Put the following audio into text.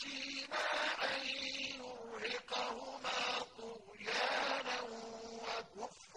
خشينا أن يرهقهما طغيانا وكفرا